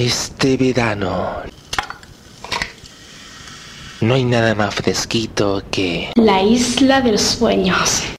Este verano no hay nada más fresquito que La isla de los sueños.